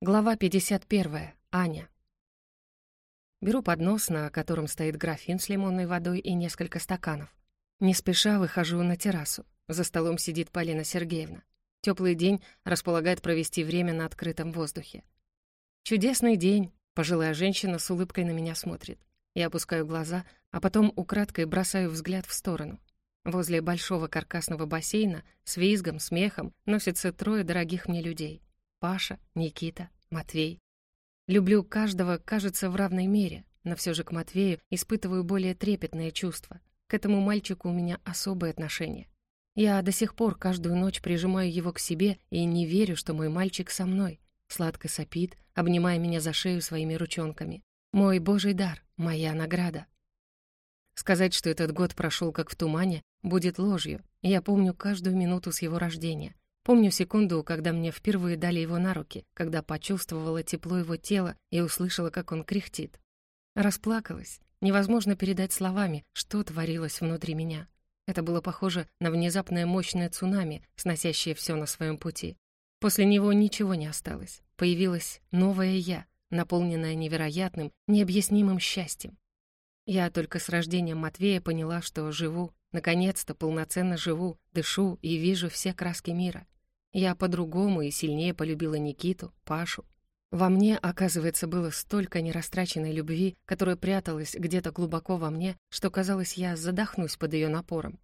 Глава 51. Аня. Беру поднос, на котором стоит графин с лимонной водой и несколько стаканов. Не спеша выхожу на террасу. За столом сидит Полина Сергеевна. Теплый день располагает провести время на открытом воздухе. «Чудесный день!» — пожилая женщина с улыбкой на меня смотрит. Я опускаю глаза, а потом украдкой бросаю взгляд в сторону. Возле большого каркасного бассейна с визгом, смехом носятся трое дорогих мне людей — Паша, Никита, Матвей. Люблю каждого, кажется, в равной мере, но все же к Матвею испытываю более трепетное чувство. К этому мальчику у меня особое отношение. Я до сих пор каждую ночь прижимаю его к себе и не верю, что мой мальчик со мной. Сладко сопит, обнимая меня за шею своими ручонками. Мой божий дар, моя награда. Сказать, что этот год прошел как в тумане, будет ложью. Я помню каждую минуту с его рождения, Помню секунду, когда мне впервые дали его на руки, когда почувствовала тепло его тела и услышала, как он кряхтит. Расплакалась. Невозможно передать словами, что творилось внутри меня. Это было похоже на внезапное мощное цунами, сносящее все на своем пути. После него ничего не осталось. Появилась новая «я», наполненная невероятным, необъяснимым счастьем. Я только с рождением Матвея поняла, что живу, наконец-то полноценно живу, дышу и вижу все краски мира. Я по-другому и сильнее полюбила Никиту, Пашу. Во мне, оказывается, было столько нерастраченной любви, которая пряталась где-то глубоко во мне, что, казалось, я задохнусь под ее напором.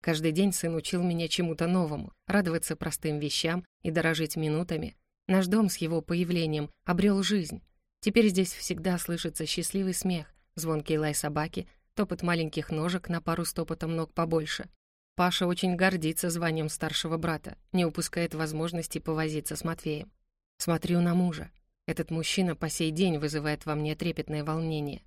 Каждый день сын учил меня чему-то новому, радоваться простым вещам и дорожить минутами. Наш дом с его появлением обрел жизнь. Теперь здесь всегда слышится счастливый смех, звонкий лай собаки, топот маленьких ножек на пару стопотом ног побольше, Паша очень гордится званием старшего брата, не упускает возможности повозиться с Матвеем. Смотрю на мужа. Этот мужчина по сей день вызывает во мне трепетное волнение.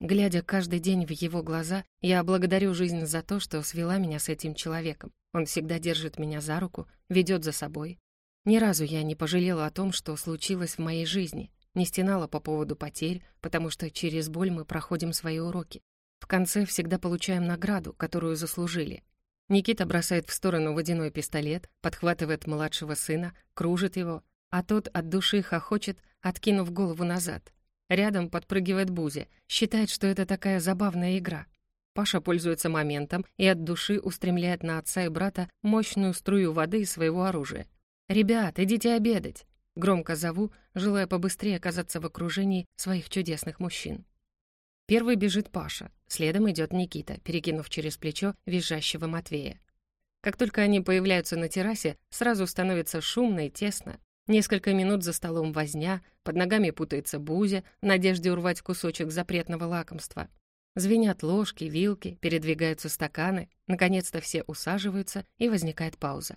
Глядя каждый день в его глаза, я благодарю жизнь за то, что свела меня с этим человеком. Он всегда держит меня за руку, ведет за собой. Ни разу я не пожалела о том, что случилось в моей жизни, не стенала по поводу потерь, потому что через боль мы проходим свои уроки. В конце всегда получаем награду, которую заслужили. Никита бросает в сторону водяной пистолет, подхватывает младшего сына, кружит его, а тот от души хохочет, откинув голову назад. Рядом подпрыгивает Бузи, считает, что это такая забавная игра. Паша пользуется моментом и от души устремляет на отца и брата мощную струю воды из своего оружия. «Ребят, идите обедать!» Громко зову, желая побыстрее оказаться в окружении своих чудесных мужчин. Первый бежит Паша, следом идет Никита, перекинув через плечо визжащего Матвея. Как только они появляются на террасе, сразу становится шумно и тесно. Несколько минут за столом возня, под ногами путается Бузя в надежде урвать кусочек запретного лакомства. Звенят ложки, вилки, передвигаются стаканы, наконец-то все усаживаются, и возникает пауза.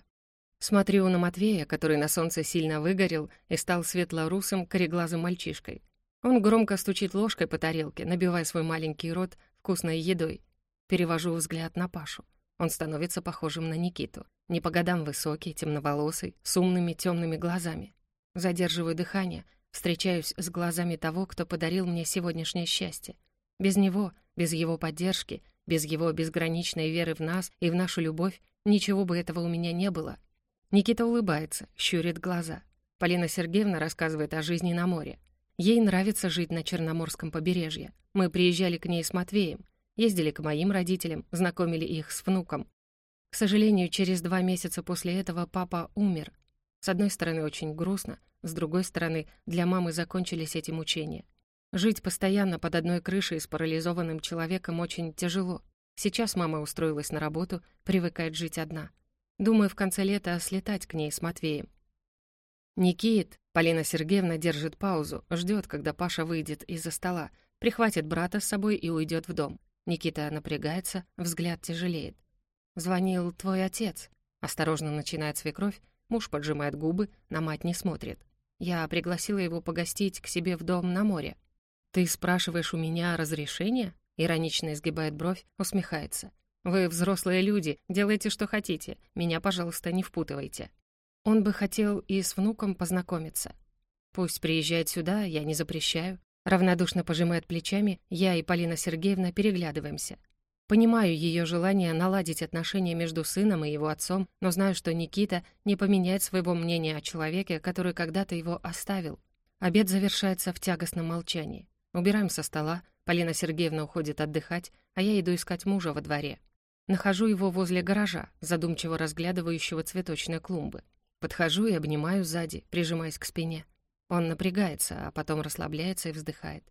Смотрю на Матвея, который на солнце сильно выгорел и стал светло-русым, кореглазым мальчишкой. Он громко стучит ложкой по тарелке, набивая свой маленький рот вкусной едой. Перевожу взгляд на Пашу. Он становится похожим на Никиту. Не по годам высокий, темноволосый, с умными темными глазами. Задерживаю дыхание, встречаюсь с глазами того, кто подарил мне сегодняшнее счастье. Без него, без его поддержки, без его безграничной веры в нас и в нашу любовь, ничего бы этого у меня не было. Никита улыбается, щурит глаза. Полина Сергеевна рассказывает о жизни на море. Ей нравится жить на Черноморском побережье. Мы приезжали к ней с Матвеем, ездили к моим родителям, знакомили их с внуком. К сожалению, через два месяца после этого папа умер. С одной стороны, очень грустно, с другой стороны, для мамы закончились эти мучения. Жить постоянно под одной крышей с парализованным человеком очень тяжело. Сейчас мама устроилась на работу, привыкает жить одна. Думаю, в конце лета слетать к ней с Матвеем. «Никит!» — Полина Сергеевна держит паузу, ждет, когда Паша выйдет из-за стола, прихватит брата с собой и уйдет в дом. Никита напрягается, взгляд тяжелеет. «Звонил твой отец», — осторожно начинает свекровь, муж поджимает губы, на мать не смотрит. «Я пригласила его погостить к себе в дом на море». «Ты спрашиваешь у меня разрешение?» Иронично изгибает бровь, усмехается. «Вы взрослые люди, делайте, что хотите. Меня, пожалуйста, не впутывайте». Он бы хотел и с внуком познакомиться. Пусть приезжает сюда, я не запрещаю. Равнодушно пожимает плечами, я и Полина Сергеевна переглядываемся. Понимаю ее желание наладить отношения между сыном и его отцом, но знаю, что Никита не поменяет своего мнения о человеке, который когда-то его оставил. Обед завершается в тягостном молчании. Убираем со стола, Полина Сергеевна уходит отдыхать, а я иду искать мужа во дворе. Нахожу его возле гаража, задумчиво разглядывающего цветочные клумбы. Подхожу и обнимаю сзади, прижимаясь к спине. Он напрягается, а потом расслабляется и вздыхает.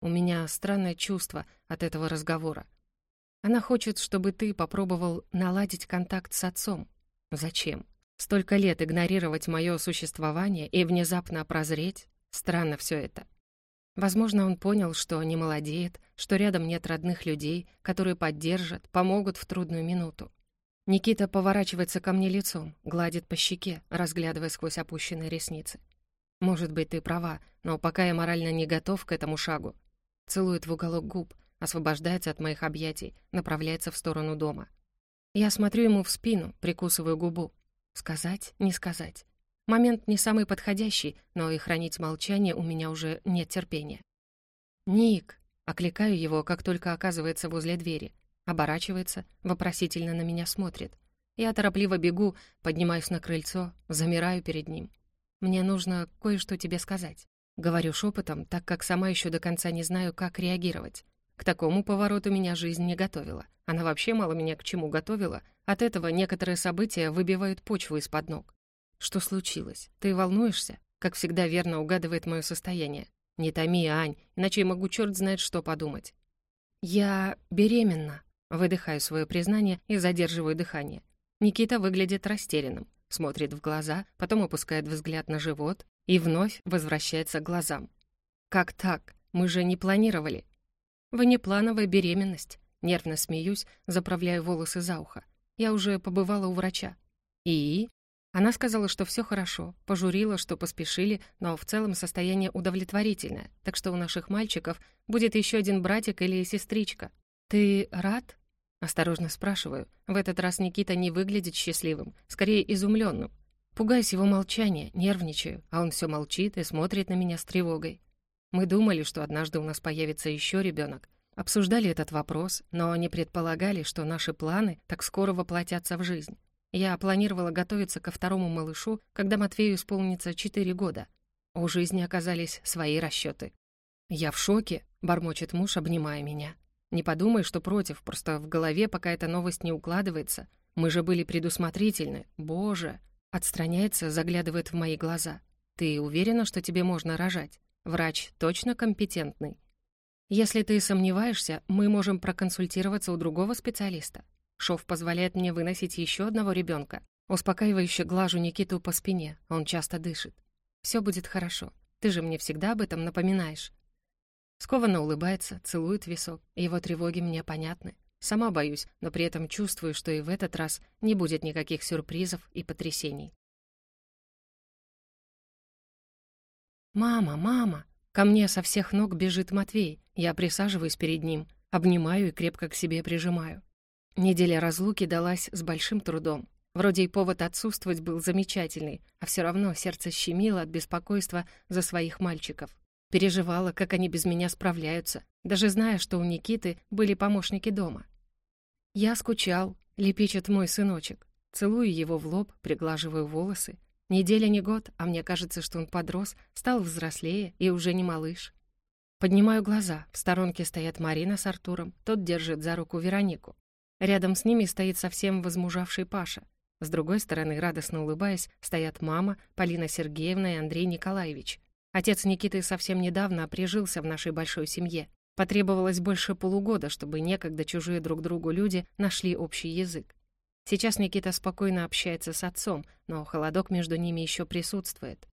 У меня странное чувство от этого разговора. Она хочет, чтобы ты попробовал наладить контакт с отцом. Зачем? Столько лет игнорировать мое существование и внезапно прозреть? Странно все это. Возможно, он понял, что не молодеет, что рядом нет родных людей, которые поддержат, помогут в трудную минуту. Никита поворачивается ко мне лицом, гладит по щеке, разглядывая сквозь опущенные ресницы. «Может быть, ты права, но пока я морально не готов к этому шагу». Целует в уголок губ, освобождается от моих объятий, направляется в сторону дома. Я смотрю ему в спину, прикусываю губу. Сказать, не сказать. Момент не самый подходящий, но и хранить молчание у меня уже нет терпения. «Ник!» — окликаю его, как только оказывается возле двери. Оборачивается, вопросительно на меня смотрит. Я торопливо бегу, поднимаюсь на крыльцо, замираю перед ним. «Мне нужно кое-что тебе сказать». Говорю шепотом, так как сама еще до конца не знаю, как реагировать. К такому повороту меня жизнь не готовила. Она вообще мало меня к чему готовила. От этого некоторые события выбивают почву из-под ног. «Что случилось? Ты волнуешься?» Как всегда верно угадывает мое состояние. «Не томи, Ань, иначе я могу черт знает что подумать». «Я беременна», — выдыхаю свое признание и задерживаю дыхание. Никита выглядит растерянным, смотрит в глаза, потом опускает взгляд на живот и вновь возвращается к глазам. «Как так? Мы же не планировали». «Внеплановая беременность», — нервно смеюсь, заправляю волосы за ухо. «Я уже побывала у врача». «И?» Она сказала, что все хорошо, пожурила, что поспешили, но в целом состояние удовлетворительное, так что у наших мальчиков будет еще один братик или сестричка. «Ты рад?» Осторожно спрашиваю. В этот раз Никита не выглядит счастливым, скорее изумленным. Пугаюсь его молчания, нервничаю, а он все молчит и смотрит на меня с тревогой. Мы думали, что однажды у нас появится еще ребенок. Обсуждали этот вопрос, но не предполагали, что наши планы так скоро воплотятся в жизнь. Я планировала готовиться ко второму малышу, когда Матвею исполнится 4 года. У жизни оказались свои расчеты. «Я в шоке», — бормочет муж, обнимая меня. «Не подумай, что против, просто в голове пока эта новость не укладывается. Мы же были предусмотрительны. Боже!» Отстраняется, заглядывает в мои глаза. «Ты уверена, что тебе можно рожать? Врач точно компетентный?» «Если ты сомневаешься, мы можем проконсультироваться у другого специалиста. Шов позволяет мне выносить еще одного ребенка. Успокаивающе глажу Никиту по спине, он часто дышит. Все будет хорошо. Ты же мне всегда об этом напоминаешь. Скованно улыбается, целует висок. Его тревоги мне понятны. Сама боюсь, но при этом чувствую, что и в этот раз не будет никаких сюрпризов и потрясений. «Мама, мама!» Ко мне со всех ног бежит Матвей. Я присаживаюсь перед ним, обнимаю и крепко к себе прижимаю. Неделя разлуки далась с большим трудом. Вроде и повод отсутствовать был замечательный, а все равно сердце щемило от беспокойства за своих мальчиков. Переживала, как они без меня справляются, даже зная, что у Никиты были помощники дома. «Я скучал», — лепечет мой сыночек. Целую его в лоб, приглаживаю волосы. Неделя не год, а мне кажется, что он подрос, стал взрослее и уже не малыш. Поднимаю глаза. В сторонке стоят Марина с Артуром. Тот держит за руку Веронику. Рядом с ними стоит совсем возмужавший Паша. С другой стороны, радостно улыбаясь, стоят мама, Полина Сергеевна и Андрей Николаевич. Отец Никиты совсем недавно прижился в нашей большой семье. Потребовалось больше полугода, чтобы некогда чужие друг другу люди нашли общий язык. Сейчас Никита спокойно общается с отцом, но холодок между ними еще присутствует.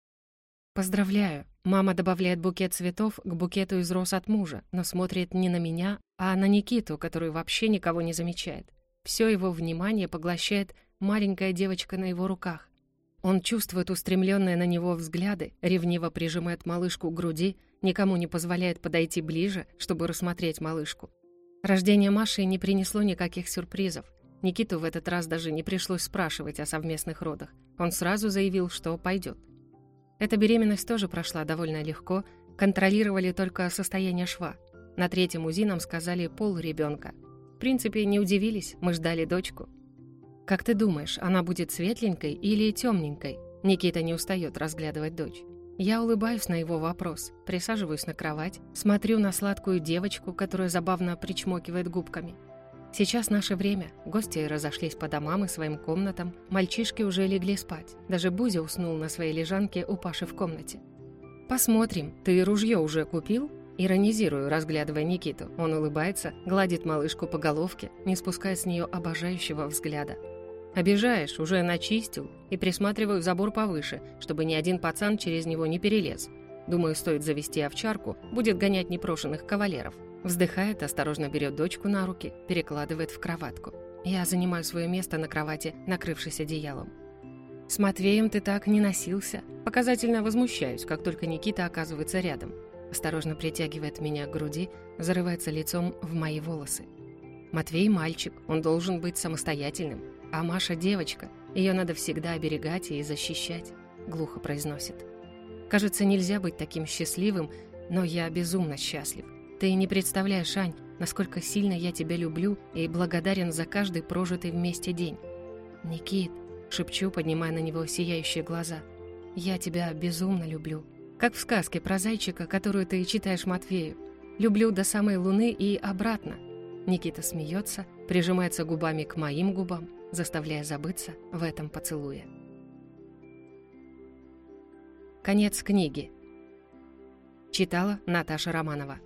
«Поздравляю!» Мама добавляет букет цветов к букету из роз от мужа, но смотрит не на меня, а на Никиту, который вообще никого не замечает. Все его внимание поглощает маленькая девочка на его руках. Он чувствует устремленные на него взгляды, ревниво прижимает малышку к груди, никому не позволяет подойти ближе, чтобы рассмотреть малышку. Рождение Маши не принесло никаких сюрпризов. Никиту в этот раз даже не пришлось спрашивать о совместных родах. Он сразу заявил, что пойдет. Эта беременность тоже прошла довольно легко, контролировали только состояние шва. На третьем УЗИ нам сказали пол ребенка. В принципе, не удивились, мы ждали дочку. «Как ты думаешь, она будет светленькой или темненькой?» Никита не устает разглядывать дочь. Я улыбаюсь на его вопрос, присаживаюсь на кровать, смотрю на сладкую девочку, которая забавно причмокивает губками. Сейчас наше время. Гости разошлись по домам и своим комнатам, мальчишки уже легли спать. Даже Бузя уснул на своей лежанке у Паши в комнате. «Посмотрим, ты ружье уже купил?» Иронизирую, разглядывая Никиту. Он улыбается, гладит малышку по головке, не спуская с нее обожающего взгляда. «Обижаешь, уже начистил, и присматриваю забор повыше, чтобы ни один пацан через него не перелез. Думаю, стоит завести овчарку, будет гонять непрошенных кавалеров». Вздыхает, осторожно берет дочку на руки, перекладывает в кроватку. Я занимаю свое место на кровати, накрывшись одеялом. С Матвеем ты так не носился. Показательно возмущаюсь, как только Никита оказывается рядом. Осторожно притягивает меня к груди, зарывается лицом в мои волосы. Матвей мальчик, он должен быть самостоятельным. А Маша девочка, ее надо всегда оберегать и защищать, глухо произносит. Кажется, нельзя быть таким счастливым, но я безумно счастлив. Ты не представляешь, Ань, насколько сильно я тебя люблю и благодарен за каждый прожитый вместе день. Никит, шепчу, поднимая на него сияющие глаза. Я тебя безумно люблю. Как в сказке про зайчика, которую ты читаешь Матвею. Люблю до самой луны и обратно. Никита смеется, прижимается губами к моим губам, заставляя забыться в этом поцелуе. Конец книги. Читала Наташа Романова.